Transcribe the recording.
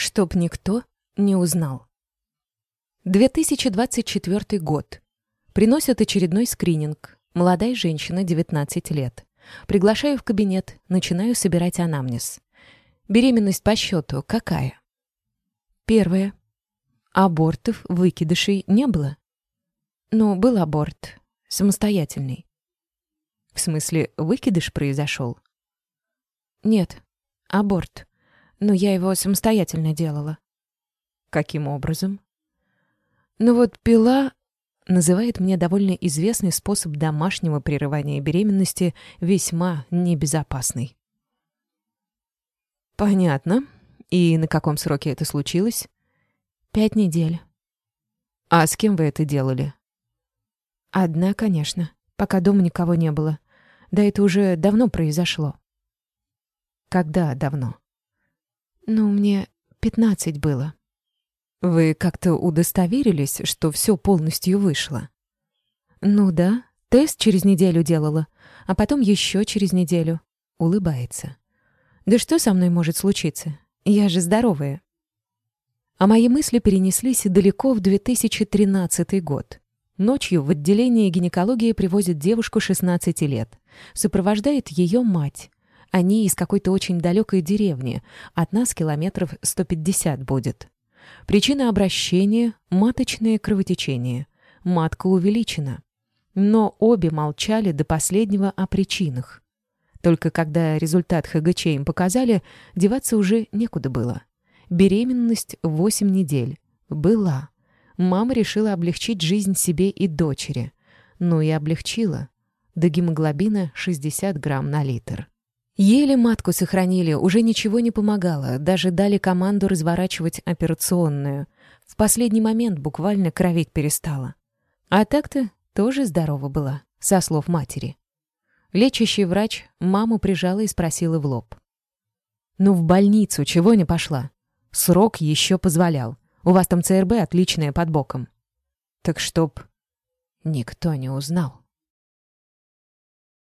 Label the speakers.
Speaker 1: Чтоб никто не узнал. 2024 год. Приносят очередной скрининг. Молодая женщина, 19 лет. Приглашаю в кабинет, начинаю собирать анамнез. Беременность по счету какая? Первая. Абортов, выкидышей не было? Ну, был аборт. Самостоятельный. В смысле, выкидыш произошел? Нет, аборт. Но я его самостоятельно делала. Каким образом? Ну вот пила называет мне довольно известный способ домашнего прерывания беременности весьма небезопасный. Понятно. И на каком сроке это случилось? Пять недель. А с кем вы это делали? Одна, конечно, пока дома никого не было. Да это уже давно произошло. Когда давно? Ну, мне пятнадцать было. Вы как-то удостоверились, что все полностью вышло? Ну да, тест через неделю делала, а потом еще через неделю. Улыбается. Да что со мной может случиться? Я же здоровая. А мои мысли перенеслись далеко в 2013 год. Ночью в отделение гинекологии привозят девушку 16 лет. Сопровождает ее мать. Они из какой-то очень далекой деревни. От нас километров 150 будет. Причина обращения — маточное кровотечение. Матка увеличена. Но обе молчали до последнего о причинах. Только когда результат ХГЧ им показали, деваться уже некуда было. Беременность 8 недель. Была. Мама решила облегчить жизнь себе и дочери. Ну и облегчила. До гемоглобина 60 грамм на литр. Еле матку сохранили, уже ничего не помогало, даже дали команду разворачивать операционную. В последний момент буквально кровить перестала. А так-то тоже здорова была, со слов матери. Лечащий врач маму прижала и спросила в лоб. «Ну в больницу чего не пошла? Срок еще позволял. У вас там ЦРБ отличная под боком». «Так чтоб...» Никто не узнал.